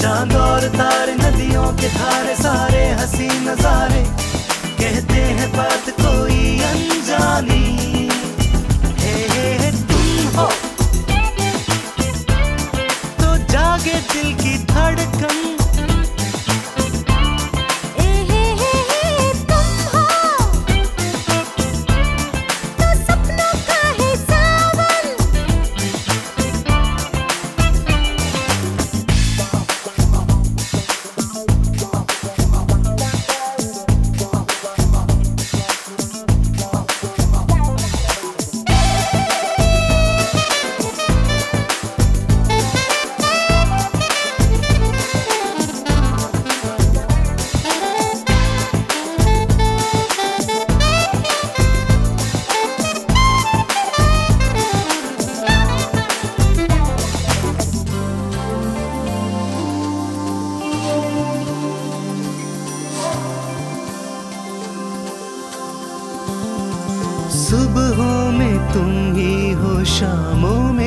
चाँद और तारे नदियों के धारे सारे हसी नजारे कहते हैं बात कोई अनजानी। 什么？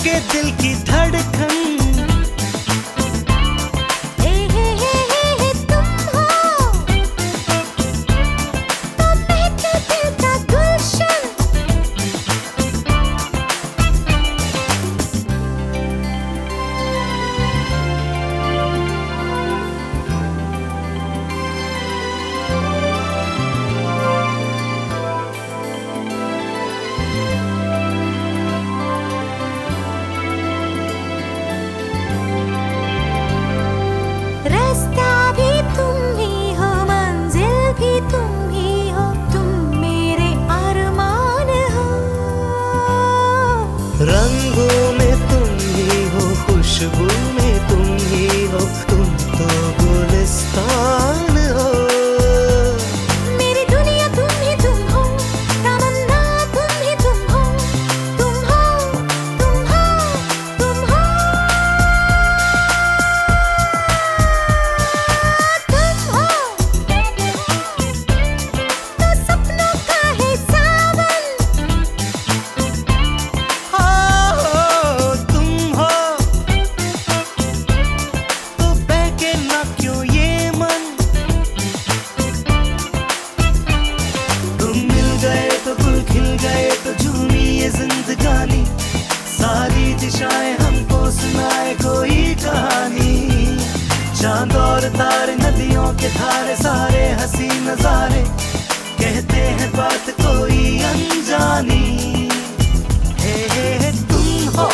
लगे दिल की धड़कन। जिंदगानी सारी दिशाएँ हमको सुनाए कोई कहानी। चाँद और तारे नदियों के थारे सारे हसी नजारे कहते हैं बात कोई अनजानी। हे हे, तुम हो।